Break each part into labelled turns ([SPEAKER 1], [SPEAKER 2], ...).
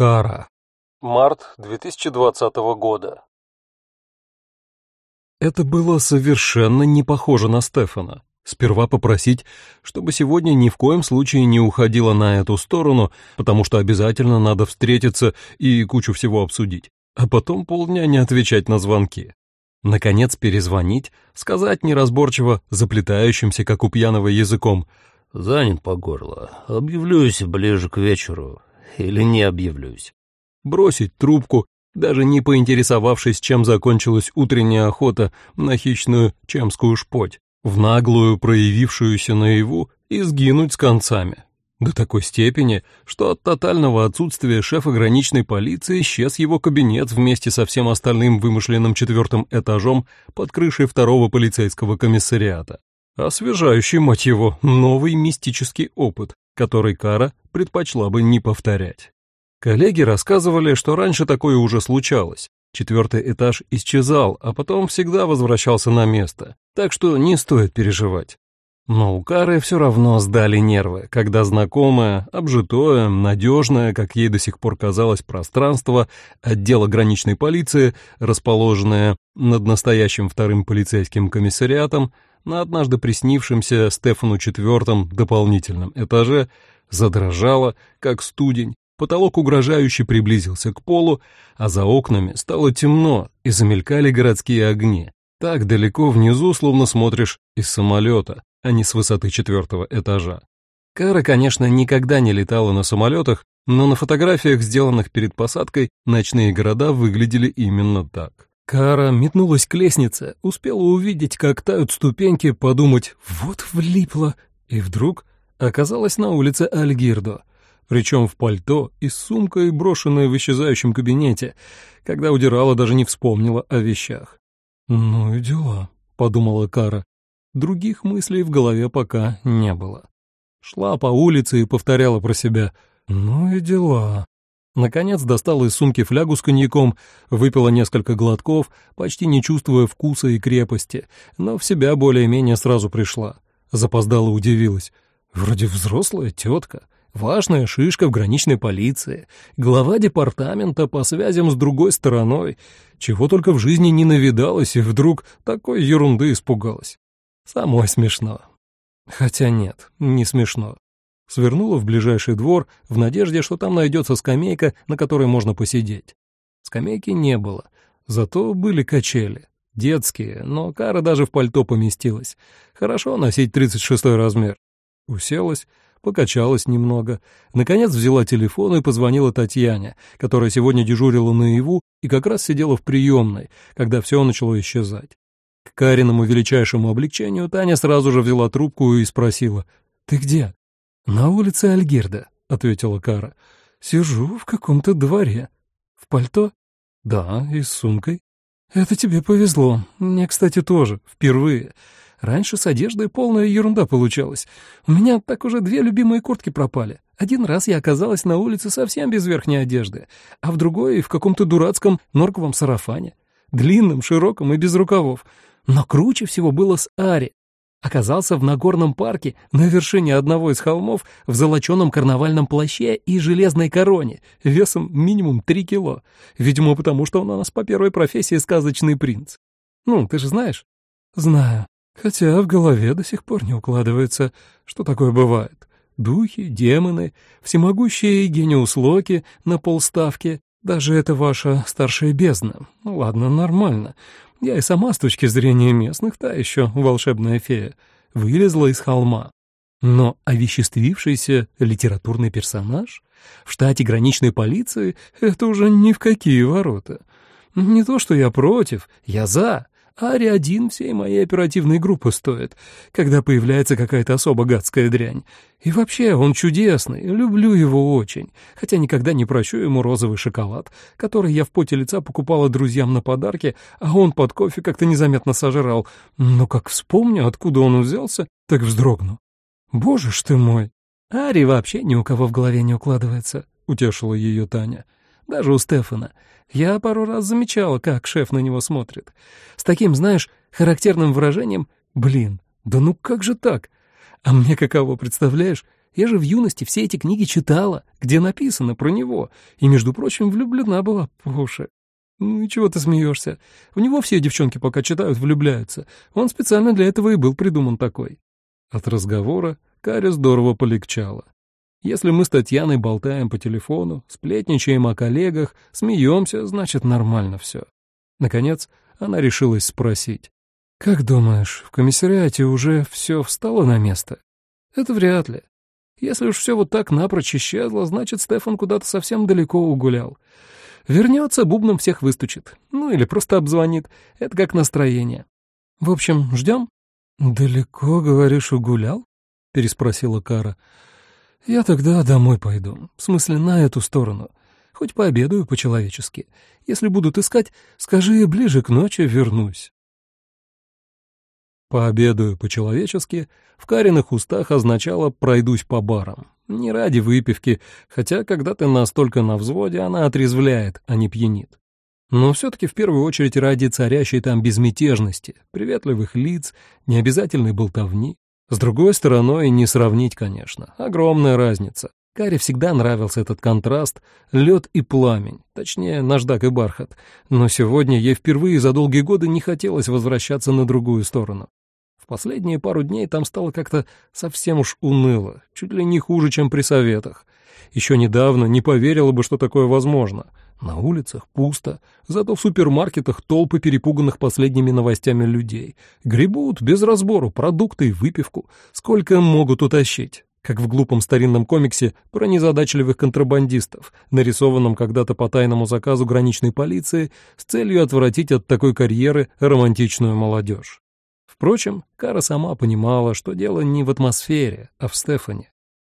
[SPEAKER 1] Кара. Март 2020 года. Это было совершенно не похоже на Стефана. Сперва попросить, чтобы сегодня ни в коем случае не уходила на эту сторону, потому что обязательно надо встретиться и кучу всего обсудить, а потом полдня не отвечать на звонки. Наконец перезвонить, сказать неразборчиво, заплетающимся, как у пьяного языком,
[SPEAKER 2] «Занят по горло, объявлюсь ближе к вечеру, или не объявлюсь».
[SPEAKER 1] Бросить трубку, даже не поинтересовавшись, чем закончилась утренняя охота на хищную чемскую шпоть, в наглую проявившуюся наяву и сгинуть с концами. До такой степени, что от тотального отсутствия шефа граничной полиции исчез его кабинет вместе со всем остальным вымышленным четвертым этажом под крышей второго полицейского комиссариата. Освежающий, мать его, новый мистический опыт, который Кара предпочла бы не повторять. Коллеги рассказывали, что раньше такое уже случалось. Четвертый этаж исчезал, а потом всегда возвращался на место, так что не стоит переживать. Но у Кары все равно сдали нервы, когда знакомое, обжитое, надежное, как ей до сих пор казалось, пространство отдела граничной полиции, расположенное над настоящим вторым полицейским комиссариатом, на однажды приснившемся Стефану четвертом дополнительном этаже, задрожало, как студень, потолок угрожающе приблизился к полу, а за окнами стало темно и замелькали городские огни. Так далеко внизу, словно смотришь из самолета, а не с высоты четвертого этажа. Кара, конечно, никогда не летала на самолетах, но на фотографиях, сделанных перед посадкой, ночные города выглядели именно так. Кара метнулась к лестнице, успела увидеть, как тают ступеньки, подумать «вот влипло», и вдруг оказалась на улице Альгирдо, причем в пальто и с сумкой, брошенной в исчезающем кабинете, когда удирала, даже не вспомнила о вещах. «Ну и дела», — подумала Кара. Других мыслей в голове пока не было. Шла по улице и повторяла про себя «ну и дела». Наконец достала из сумки флягу с коньяком, выпила несколько глотков, почти не чувствуя вкуса и крепости, но в себя более-менее сразу пришла. Запоздала удивилась. Вроде взрослая тетка, важная шишка в граничной полиции, глава департамента по связям с другой стороной, чего только в жизни не навидалась и вдруг такой ерунды испугалась. Самой смешно. Хотя нет, не смешно. Свернула в ближайший двор в надежде, что там найдется скамейка, на которой можно посидеть. Скамейки не было, зато были качели. Детские, но Кара даже в пальто поместилась. Хорошо носить 36 размер. Уселась, покачалась немного, наконец взяла телефон и позвонила Татьяне, которая сегодня дежурила наяву и как раз сидела в приемной, когда все начало исчезать. К Кариному величайшему облегчению Таня сразу же взяла трубку и спросила, «Ты где?» «На улице Альгерда», — ответила Кара. «Сижу в каком-то дворе. В пальто?» «Да, и с сумкой». «Это тебе повезло. Мне, кстати, тоже. Впервые. Раньше с одеждой полная ерунда получалась. У меня так уже две любимые куртки пропали. Один раз я оказалась на улице совсем без верхней одежды, а в другой — в каком-то дурацком норковом сарафане. Длинном, широком и без рукавов. Но круче всего было с Ари. Оказался в Нагорном парке на вершине одного из холмов в золоченом карнавальном плаще и железной короне, весом минимум три кило. Видимо, потому что он у нас по первой профессии сказочный принц. Ну, ты же знаешь? Знаю. Хотя в голове до сих пор не укладывается, что такое бывает. Духи, демоны, всемогущие гениус Локи на полставки. Даже это ваша старшая бездна. Ну ладно, нормально. Я и сама с точки зрения местных та еще волшебная фея. Вылезла из холма. Но овеществившийся литературный персонаж в штате граничной полиции — это уже ни в какие ворота. Не то, что я против, я за. Ари один всей моей оперативной группы стоит, когда появляется какая-то особо гадская дрянь. И вообще, он чудесный, люблю его очень, хотя никогда не прощу ему розовый шоколад, который я в поте лица покупала друзьям на подарки, а он под кофе как-то незаметно сожрал. Но как вспомню, откуда он взялся, так вздрогну. Боже ж ты мой! Ари вообще ни у кого в голове не укладывается, — утешила ее Таня. Даже у Стефана. Я пару раз замечала, как шеф на него смотрит. С таким, знаешь, характерным выражением «Блин, да ну как же так?» А мне каково, представляешь? Я же в юности все эти книги читала, где написано про него, и, между прочим, влюблена была по уши. Ну и чего ты смеешься? В него все девчонки, пока читают, влюбляются. Он специально для этого и был придуман такой. От разговора Каре здорово полегчало. Если мы с Татьяной болтаем по телефону, сплетничаем о коллегах, смеемся, значит, нормально все. Наконец, она решилась спросить. «Как думаешь, в комиссариате уже все встало на место?» «Это вряд ли. Если уж все вот так напрочь исчезло, значит, Стефан куда-то совсем далеко угулял. Вернется, бубном всех выстучит. Ну или просто обзвонит. Это как настроение. В общем, ждем?» «Далеко, говоришь, угулял?» — переспросила Кара. «Я тогда домой пойду. В смысле, на эту сторону. Хоть пообедаю по-человечески. Если будут искать, скажи, ближе к ночи вернусь». Пообедаю по-человечески в Кариных устах означало «пройдусь по барам». Не ради выпивки, хотя когда ты настолько на взводе, она отрезвляет, а не пьянит. Но все-таки в первую очередь ради царящей там безмятежности, приветливых лиц, необязательной болтовни. С другой стороны, не сравнить, конечно. Огромная разница. Каре всегда нравился этот контраст, лед и пламень, точнее, наждак и бархат. Но сегодня ей впервые за долгие годы не хотелось возвращаться на другую сторону последние пару дней там стало как-то совсем уж уныло, чуть ли не хуже, чем при советах. Еще недавно не поверила бы, что такое возможно. На улицах пусто, зато в супермаркетах толпы перепуганных последними новостями людей. Гребут без разбору продукты и выпивку. Сколько могут утащить? как в глупом старинном комиксе про незадачливых контрабандистов, нарисованном когда-то по тайному заказу граничной полиции с целью отвратить от такой карьеры романтичную молодежь. Впрочем, Кара сама понимала, что дело не в атмосфере, а в Стефане.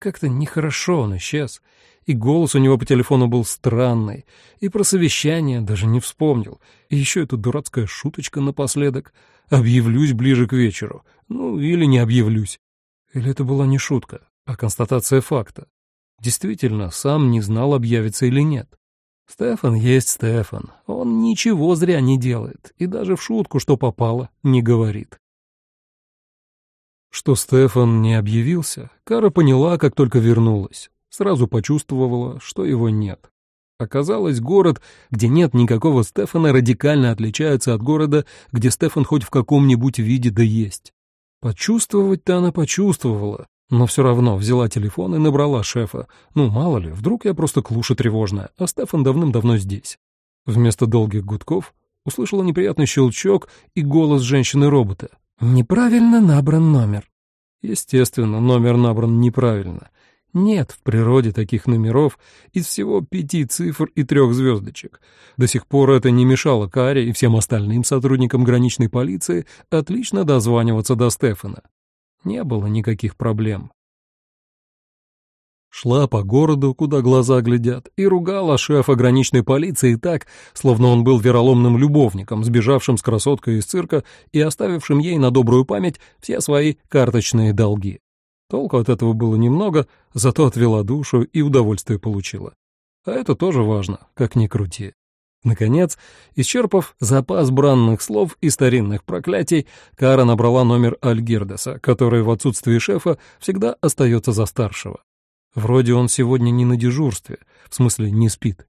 [SPEAKER 1] Как-то нехорошо он исчез, и голос у него по телефону был странный, и про совещание даже не вспомнил, и еще эта дурацкая шуточка напоследок «объявлюсь ближе к вечеру», ну или не объявлюсь. Или это была не шутка, а констатация факта. Действительно, сам не знал, объявится или нет. Стефан есть Стефан, он ничего зря не делает, и даже в шутку, что попало, не говорит. Что Стефан не объявился, Кара поняла, как только вернулась. Сразу почувствовала, что его нет. Оказалось, город, где нет никакого Стефана, радикально отличается от города, где Стефан хоть в каком-нибудь виде да есть. Почувствовать-то она почувствовала, но все равно взяла телефон и набрала шефа. Ну, мало ли, вдруг я просто клуша тревожная, а Стефан давным-давно здесь. Вместо долгих гудков услышала неприятный щелчок и голос женщины-робота. Неправильно набран номер. Естественно, номер набран неправильно. Нет в природе таких номеров из всего пяти цифр и трех звездочек. До сих пор это не мешало Каре и всем остальным сотрудникам граничной полиции отлично дозваниваться до Стефана. Не было никаких проблем. Шла по городу, куда глаза глядят, и ругала шефа граничной полиции так, словно он был вероломным любовником, сбежавшим с красоткой из цирка и оставившим ей на добрую память все свои карточные долги. Толку от этого было немного, зато отвела душу и удовольствие получила. А это тоже важно, как ни крути. Наконец, исчерпав запас бранных слов и старинных проклятий, Кара набрала номер Альгердеса, который в отсутствии шефа всегда остается за старшего. Вроде он сегодня не на дежурстве, в смысле не спит.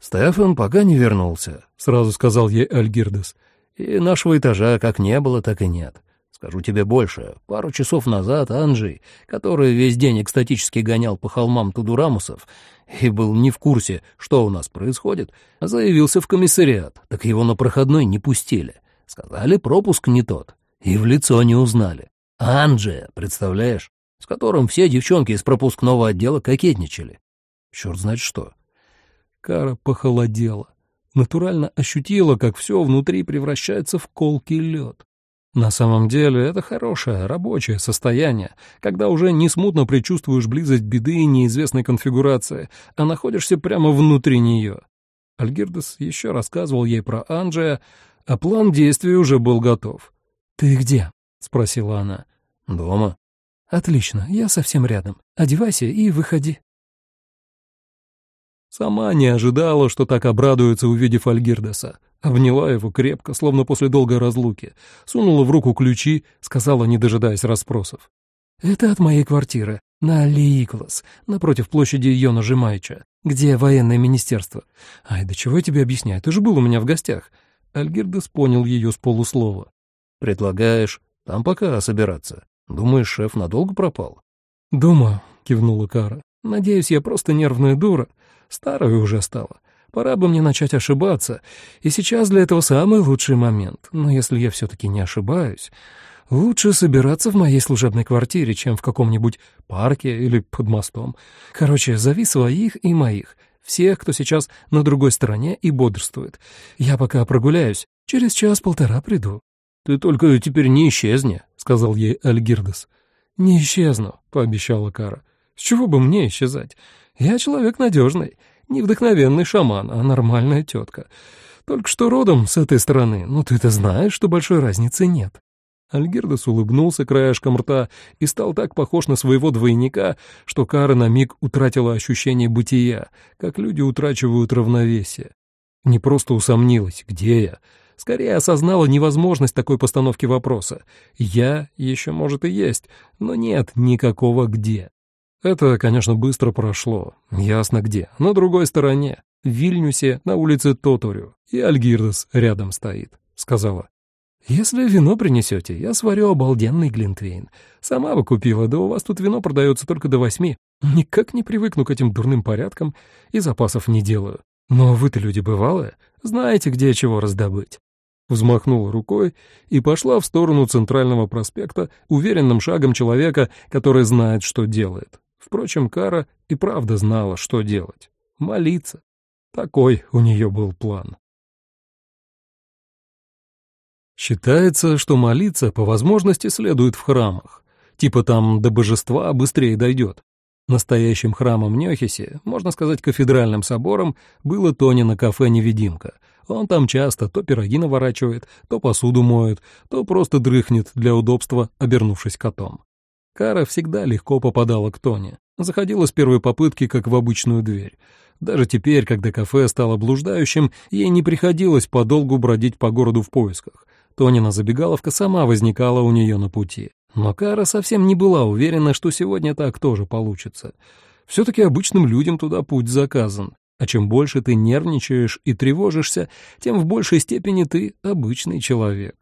[SPEAKER 2] «Стефан пока не вернулся», — сразу сказал ей Альгирдес. «И нашего этажа как не было, так и нет. Скажу тебе больше. Пару часов назад Анджей, который весь день экстатически гонял по холмам Тудурамусов и был не в курсе, что у нас происходит, заявился в комиссариат, так его на проходной не пустили. Сказали, пропуск не тот, и в лицо не узнали. Анджея, представляешь? С которым все девчонки из пропускного отдела кокетничали. Черт знает что.
[SPEAKER 1] Кара похолодела. Натурально ощутила, как все внутри превращается в колкий лед. На самом деле это хорошее рабочее состояние, когда уже не смутно предчувствуешь близость беды и неизвестной конфигурации, а находишься прямо внутри нее. Альгирдес еще рассказывал ей про Анджея, а план действий уже был готов. «Ты где?» — спросила она.
[SPEAKER 2] «Дома».
[SPEAKER 1] «Отлично, я совсем рядом. Одевайся и выходи». Сама не ожидала, что так обрадуется, увидев Альгирдеса. Обняла его крепко, словно после долгой разлуки, сунула в руку ключи, сказала, не дожидаясь расспросов. «Это от моей квартиры.
[SPEAKER 2] На Ликлас, напротив площади Йона Жимайча, где военное министерство. Ай, да чего я тебе объясняю, ты же был у меня в гостях. Альгирдес понял ее с полуслова. «Предлагаешь там пока собираться? Думаешь, шеф надолго пропал?» «Думаю», — кивнула Кара. «Надеюсь, я просто нервная дура. Старая уже стала. Пора бы мне начать ошибаться, и сейчас для этого самый лучший момент. Но если я все-таки не ошибаюсь, лучше собираться в моей служебной квартире, чем в каком-нибудь парке или под мостом. Короче, зови своих и моих, всех, кто сейчас на другой стороне и бодрствует. Я пока прогуляюсь, через час-полтора приду». «Ты только теперь не исчезни», — сказал ей Альгирдес. «Не исчезну», — пообещала Кара. «С чего бы мне исчезать? Я человек надежный, не вдохновенный шаман, а нормальная тетка. Только что родом с этой стороны, но ты-то знаешь, что большой разницы нет». Альгердес улыбнулся краешком рта и стал так похож на своего двойника, что Кара на миг утратила ощущение бытия, как люди утрачивают равновесие. Не просто усомнилась, где я, скорее осознала невозможность такой постановки вопроса. Я еще, может, и есть, но нет никакого «где». Это, конечно, быстро прошло. Ясно где. На другой стороне. В Вильнюсе, на улице Тоторю. И Альгирдес рядом стоит. Сказала. «Если вино принесете, я сварю обалденный глинтвейн. Сама бы купила, да у вас тут вино продается только до восьми. Никак не привыкну к этим дурным порядкам и запасов не делаю. Но вы-то люди бывалые, знаете, где чего раздобыть». Взмахнула рукой и пошла в сторону центрального проспекта уверенным шагом человека, который знает, что делает. Впрочем, Кара и правда знала, что делать. Молиться. Такой у нее был план. Считается, что молиться по возможности следует в храмах. Типа там до божества быстрее дойдет. Настоящим храмом Нёхиси, можно сказать, кафедральным собором, было Тонина кафе «Невидимка». Он там часто то пироги наворачивает, то посуду моет, то просто дрыхнет для удобства, обернувшись котом. Кара всегда легко попадала к Тоне. Заходила с первой попытки, как в обычную дверь. Даже теперь, когда кафе стало блуждающим, ей не приходилось подолгу бродить по городу в поисках. Тонина забегаловка сама возникала у нее на пути. Но Кара совсем не была уверена, что сегодня так тоже получится. Все-таки обычным людям туда путь заказан. А чем больше ты нервничаешь и тревожишься, тем в большей степени ты обычный человек.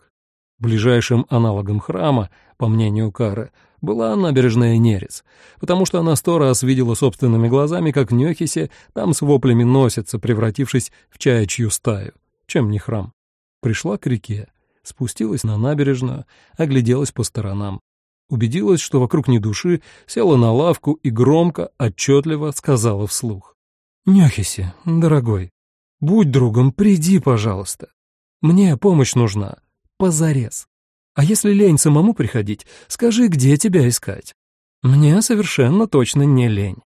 [SPEAKER 2] Ближайшим аналогом храма, по мнению Кары, была набережная Нерец, потому что она сто раз видела собственными глазами, как Нёхисе там с воплями носится, превратившись в чаячью стаю. Чем не храм? Пришла к реке, спустилась на набережную, огляделась по сторонам. Убедилась, что вокруг ни души, села на лавку и громко, отчетливо сказала вслух. «Нёхисе, дорогой, будь другом, приди, пожалуйста. Мне помощь нужна. Позарез». А если лень самому приходить, скажи, где тебя искать. Мне совершенно точно не лень.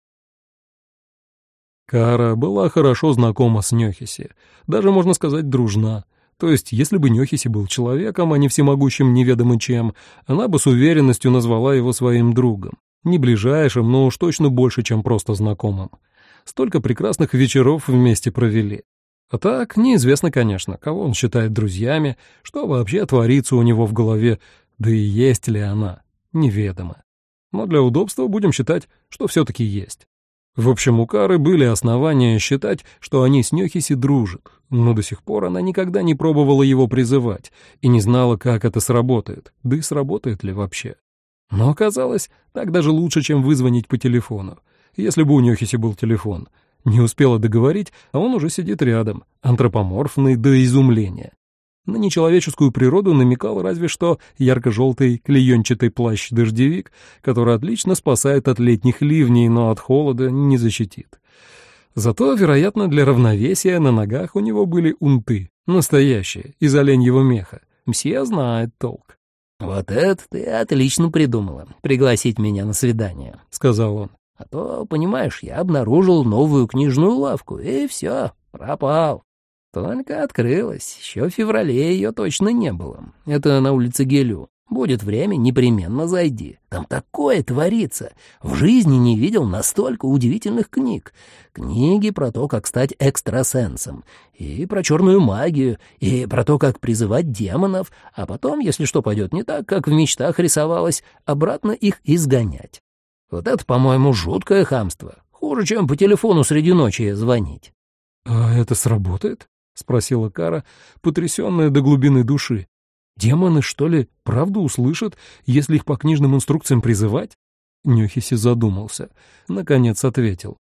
[SPEAKER 2] Кара была хорошо знакома с Нёхиси, даже, можно сказать, дружна. То есть, если бы Нёхиси был человеком, а не всемогущим неведомо чем, она бы с уверенностью назвала его своим другом. Не ближайшим, но уж точно больше, чем просто знакомым. Столько прекрасных вечеров вместе провели. А так, неизвестно, конечно, кого он считает друзьями, что вообще творится у него в голове, да и есть ли она, неведомо. Но для удобства будем считать, что все-таки есть. В общем, у Кары были основания считать, что они с Нёхиси дружат, но до сих пор она никогда не пробовала его призывать и не знала, как это сработает, да и сработает ли вообще. Но оказалось, так даже лучше, чем вызвонить по телефону. Если бы у Нёхиси был телефон — не успела договорить, а он уже сидит рядом, антропоморфный до изумления. На нечеловеческую природу намекал разве что ярко-желтый клеенчатый плащ-дождевик, который отлично спасает от летних ливней, но от холода не защитит. Зато, вероятно, для равновесия на ногах у него были унты, настоящие, из оленьего меха. Мсье знает толк.
[SPEAKER 3] «Вот это ты отлично придумала, пригласить меня на свидание», — сказал он. А то, понимаешь, я обнаружил новую книжную лавку, и все, пропал. Только открылась, еще в феврале ее точно не было. Это на улице Гелю. Будет время, непременно зайди. Там такое творится. В жизни не видел настолько удивительных книг. Книги про то, как стать экстрасенсом, и про черную магию, и про то, как призывать демонов, а потом, если что пойдет не так, как в мечтах рисовалось, обратно их изгонять. Вот это, по-моему, жуткое хамство. Хуже, чем по телефону среди ночи звонить.
[SPEAKER 1] «А это сработает?» — спросила Кара, потрясенная до глубины души. «Демоны, что ли, правду услышат, если их по книжным инструкциям призывать?» Нюхиси задумался. Наконец ответил.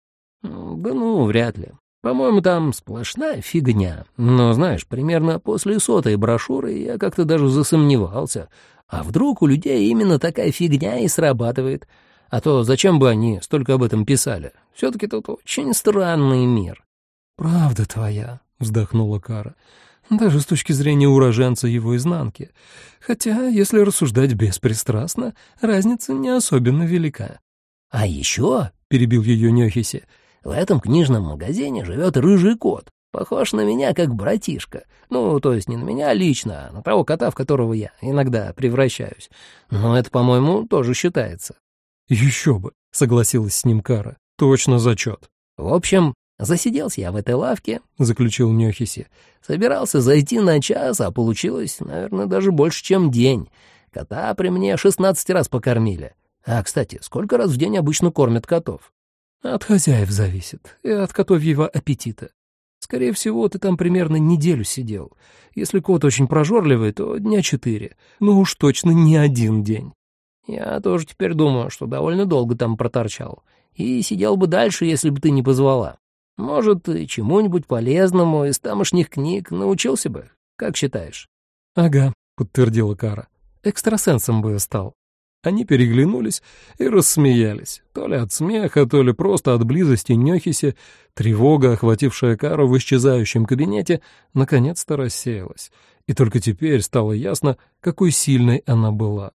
[SPEAKER 3] «Да ну, вряд ли. По-моему, там сплошная фигня. Но, знаешь, примерно после сотой брошюры я как-то даже засомневался. А вдруг у людей именно такая фигня и срабатывает? А то зачем бы они столько об этом писали? Все-таки тут очень странный мир.
[SPEAKER 1] «Правда твоя», — вздохнула Кара, — «даже с точки зрения уроженца его изнанки. Хотя, если рассуждать беспристрастно, разница не особенно велика».
[SPEAKER 3] «А еще», — перебил ее Нехиси, — «в этом книжном магазине живет рыжий кот, похож на меня как братишка. Ну, то есть не на меня лично, а на того кота, в которого я иногда превращаюсь. Но это, по-моему, тоже считается.
[SPEAKER 1] «Еще бы», — согласилась с ним Кара. «Точно зачет».
[SPEAKER 3] «В общем, засиделся я в этой лавке», — заключил Нехиси. «Собирался зайти на час, а получилось, наверное, даже больше, чем день. Кота при мне шестнадцать раз покормили. А, кстати, сколько раз в день обычно кормят котов?»
[SPEAKER 1] «От хозяев зависит, и от котовьего аппетита. Скорее всего, ты там примерно неделю сидел. Если кот очень прожорливый, то дня четыре. Ну уж точно не один день.
[SPEAKER 3] Я тоже теперь думаю, что довольно долго там проторчал. И сидел бы дальше, если бы ты не позвала. Может, чему-нибудь полезному из тамошних книг научился бы, как считаешь?»
[SPEAKER 1] «Ага», — подтвердила Кара. «Экстрасенсом бы стал». Они переглянулись и рассмеялись. То ли от смеха, то ли просто от близости Нёхиси, тревога, охватившая Кару в исчезающем кабинете, наконец-то рассеялась. И только теперь стало ясно, какой сильной она была.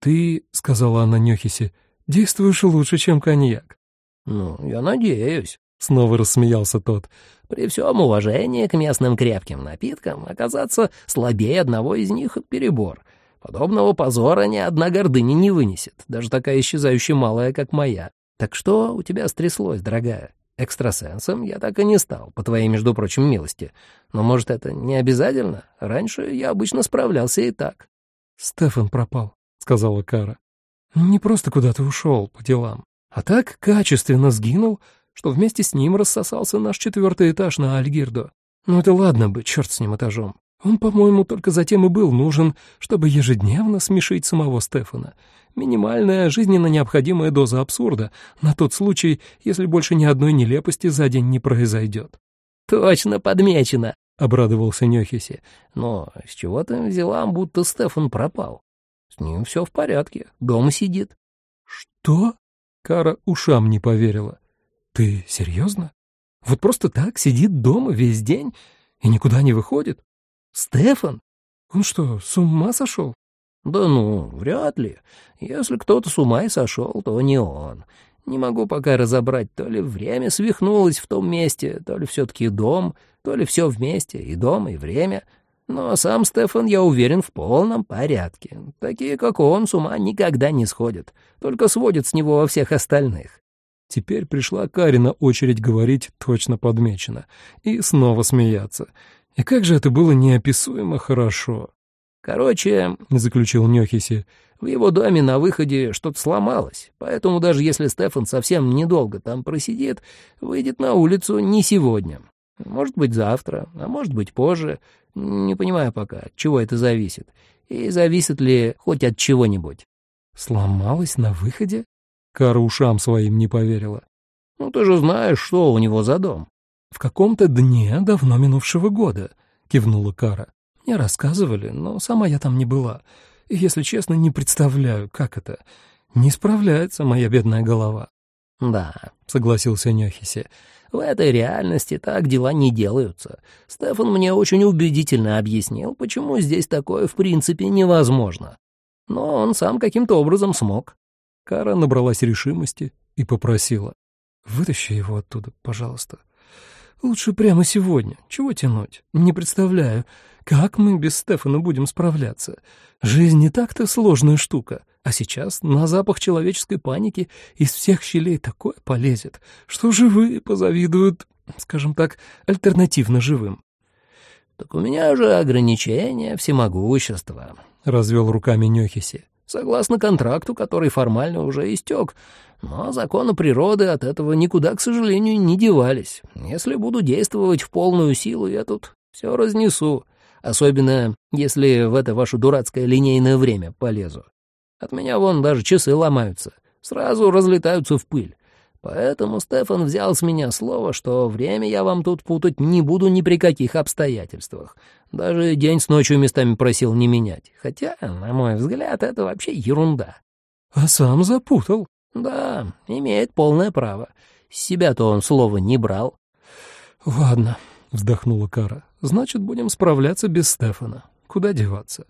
[SPEAKER 1] «Ты, — сказала она Нёхисе, — действуешь лучше, чем коньяк».
[SPEAKER 3] «Ну, я надеюсь», —
[SPEAKER 1] снова рассмеялся тот.
[SPEAKER 3] «При всем уважении к местным крепким напиткам оказаться слабее одного из них — перебор. Подобного позора ни одна гордыня не вынесет, даже такая исчезающая малая, как моя. Так что у тебя стряслось, дорогая?» Экстрасенсом я так и не стал, по твоей, между прочим, милости. Но, может, это не обязательно? Раньше я обычно справлялся и так.
[SPEAKER 1] Стефан пропал сказала Кара. «Не просто куда-то ушел по делам, а так качественно сгинул, что вместе с ним рассосался наш четвертый этаж на Альгирдо. Ну это ладно бы, черт с ним этажом. Он, по-моему, только затем и был нужен, чтобы ежедневно смешить самого Стефана. Минимальная жизненно необходимая доза абсурда на тот случай, если больше ни одной нелепости за день не произойдет.
[SPEAKER 3] «Точно подмечено», — обрадовался Нехиси. «Но с чего ты взяла, будто Стефан пропал?» С ним все в порядке, дома сидит.
[SPEAKER 1] Что? Кара ушам не поверила. Ты серьезно? Вот просто так сидит дома весь день и никуда не выходит? Стефан? Он что, с ума сошел?
[SPEAKER 3] Да ну, вряд ли. Если кто-то с ума и сошел, то не он. Не могу пока разобрать, то ли время свихнулось в том месте, то ли все-таки дом, то ли все вместе, и дом, и время — но сам Стефан, я уверен, в полном порядке. Такие, как он, с ума никогда не сходят, только сводят с него во всех остальных.
[SPEAKER 1] Теперь пришла Карина очередь говорить точно подмечено и снова смеяться. И как же это было неописуемо хорошо.
[SPEAKER 3] «Короче», — заключил Нёхиси, — «в его доме на выходе что-то сломалось, поэтому даже если Стефан совсем недолго там просидит, выйдет на улицу не сегодня. Может быть, завтра, а может быть, позже. Не понимаю пока, от чего это зависит. И зависит ли хоть от чего-нибудь.
[SPEAKER 1] Сломалась на выходе? Кара ушам своим не поверила.
[SPEAKER 3] Ну, ты же знаешь, что у него за дом.
[SPEAKER 1] В каком-то дне давно минувшего года, кивнула Кара. Мне рассказывали, но сама я там не была. И, если честно, не представляю, как это. Не справляется моя бедная голова.
[SPEAKER 3] «Да», — согласился Нёхиси, — «в этой реальности так дела не делаются. Стефан мне очень убедительно объяснил, почему здесь такое в принципе невозможно. Но он сам каким-то образом смог».
[SPEAKER 1] Кара набралась решимости и попросила. «Вытащи его оттуда, пожалуйста. Лучше прямо сегодня. Чего тянуть? Не представляю, как мы без Стефана будем справляться. Жизнь не так-то сложная штука, а сейчас на запах человеческой паники из всех щелей такое полезет, что живые позавидуют, скажем так, альтернативно живым.
[SPEAKER 3] «Так у меня же ограничение всемогущества», — развел руками Нёхиси. Согласно контракту, который формально уже истек. Но законы природы от этого никуда, к сожалению, не девались. Если буду действовать в полную силу, я тут все разнесу. Особенно, если в это ваше дурацкое линейное время полезу. От меня вон даже часы ломаются. Сразу разлетаются в пыль. Поэтому Стефан взял с меня слово, что время я вам тут путать не буду ни при каких обстоятельствах. Даже день с ночью местами просил не менять. Хотя, на мой взгляд, это вообще ерунда.
[SPEAKER 2] А сам запутал.
[SPEAKER 3] Да, имеет полное право. С себя-то он слова не брал.
[SPEAKER 2] Ладно, вздохнула Кара. Значит, будем справляться без Стефана. Куда деваться?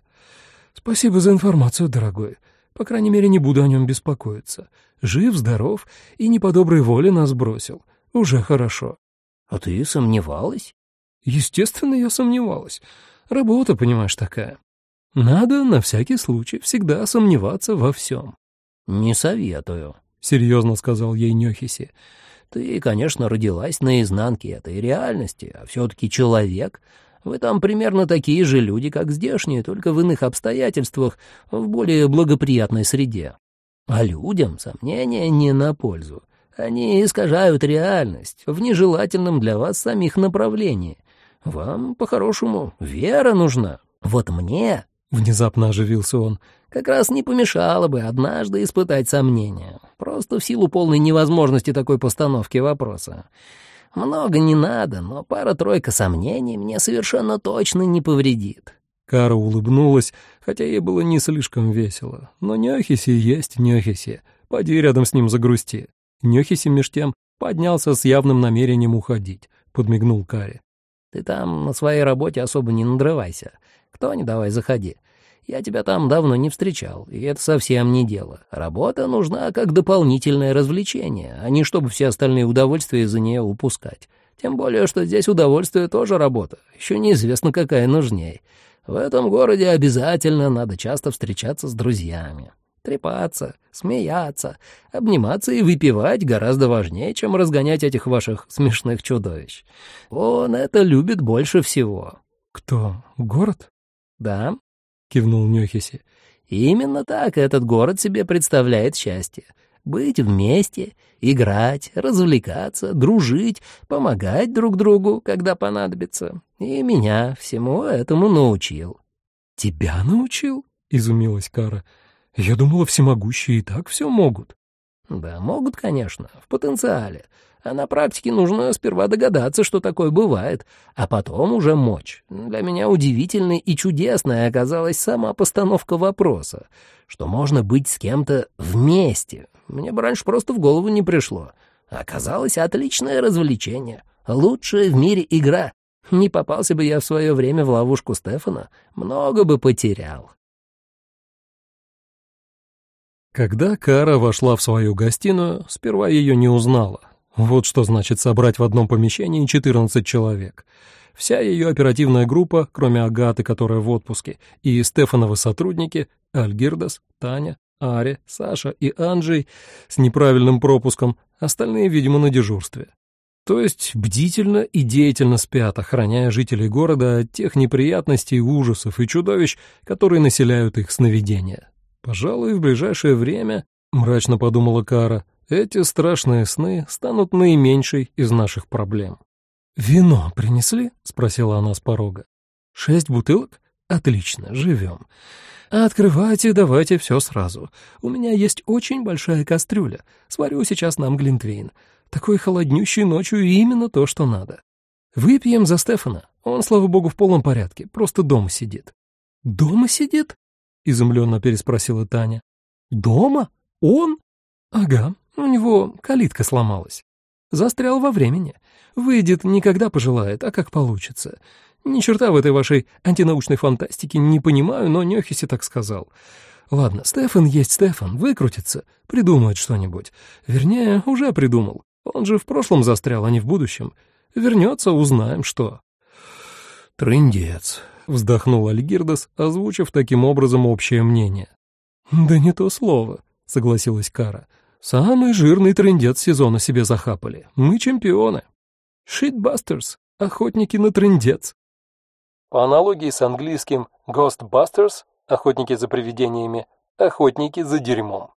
[SPEAKER 2] Спасибо за информацию, дорогой. По крайней мере, не буду о нем беспокоиться. Жив, здоров и не по доброй воле нас бросил. Уже хорошо.
[SPEAKER 3] А ты сомневалась?
[SPEAKER 2] Естественно, я сомневалась. Работа, понимаешь, такая. Надо на всякий случай всегда сомневаться во всем.
[SPEAKER 3] Не советую, —
[SPEAKER 2] серьезно сказал ей Нехиси.
[SPEAKER 3] Ты, конечно, родилась на изнанке этой реальности, а все-таки человек — вы там примерно такие же люди, как здешние, только в иных обстоятельствах, в более благоприятной среде. А людям сомнения не на пользу. Они искажают реальность в нежелательном для вас самих направлении. Вам, по-хорошему, вера нужна. Вот мне, — внезапно оживился он, — как раз не помешало бы однажды испытать сомнения. Просто в силу полной невозможности такой постановки вопроса. Много не надо, но пара-тройка сомнений мне совершенно точно не повредит».
[SPEAKER 2] Кара улыбнулась, хотя ей было не слишком весело. Но Нёхиси есть Нёхиси. Поди рядом с ним загрусти. Нёхиси меж тем поднялся с явным намерением уходить, подмигнул Каре.
[SPEAKER 3] «Ты там на своей работе особо не надрывайся. Кто не давай, заходи. Я тебя там давно не встречал, и это совсем не дело. Работа нужна как дополнительное развлечение, а не чтобы все остальные удовольствия из-за нее упускать. Тем более, что здесь удовольствие тоже работа, еще неизвестно, какая нужней. В этом городе обязательно надо часто встречаться с друзьями. Трепаться, смеяться, обниматься и выпивать гораздо важнее, чем разгонять этих ваших смешных чудовищ. Он это любит больше всего.
[SPEAKER 2] Кто? Город?
[SPEAKER 3] Да,
[SPEAKER 2] кивнул Нёхиси.
[SPEAKER 3] Именно так этот город себе представляет счастье. Быть вместе, играть, развлекаться, дружить, помогать друг другу, когда понадобится. И меня всему этому научил.
[SPEAKER 2] «Тебя научил?» — изумилась Кара. «Я думала, всемогущие и так все могут».
[SPEAKER 3] «Да, могут, конечно, в потенциале. А на практике нужно сперва догадаться, что такое бывает, а потом уже мочь. Для меня удивительной и чудесной оказалась сама постановка вопроса, что можно быть с кем-то вместе. Мне бы раньше просто в голову не пришло. Оказалось отличное развлечение, лучшая в мире игра. Не попался бы я в свое время в ловушку Стефана, много бы потерял.
[SPEAKER 1] Когда Кара вошла в свою гостиную, сперва ее не узнала. Вот что значит собрать в одном помещении 14 человек. Вся ее оперативная группа, кроме Агаты, которая в отпуске, и Стефановы сотрудники, Альгирдас, Таня, Ари, Саша и Анджей с неправильным пропуском, остальные, видимо, на дежурстве. То есть бдительно и деятельно спят, охраняя жителей города от тех неприятностей, ужасов и чудовищ, которые населяют их сновидения. Пожалуй, в ближайшее время, мрачно подумала Кара, эти страшные сны станут наименьшей из наших проблем.
[SPEAKER 2] «Вино принесли?» — спросила она с порога. «Шесть бутылок? Отлично, живем. Открывайте, давайте все сразу. У меня есть очень большая кастрюля. Сварю сейчас нам глинтвейн. Такой холоднющей ночью именно то, что надо. Выпьем за Стефана. Он, слава богу, в полном порядке, просто дома сидит». «Дома сидит?» — изумленно переспросила Таня. «Дома? Он?» «Ага, у него калитка сломалась. Застрял во времени. Выйдет не когда пожелает, а как получится. Ни черта в этой вашей антинаучной фантастике не понимаю, но Нёхиси так сказал. Ладно, Стефан есть Стефан, выкрутится, придумает что-нибудь. Вернее, уже придумал. Он же в прошлом застрял, а не в будущем. Вернется, узнаем, что.
[SPEAKER 1] Трындец, вздохнул Альгирдас, озвучив таким образом общее мнение.
[SPEAKER 2] Да не то слово, согласилась Кара. Самый жирный трендец сезона себе захапали. Мы чемпионы. Shitbusters, охотники на трендец.
[SPEAKER 1] По аналогии с английским Ghostbusters, охотники за привидениями, Охотники за дерьмом.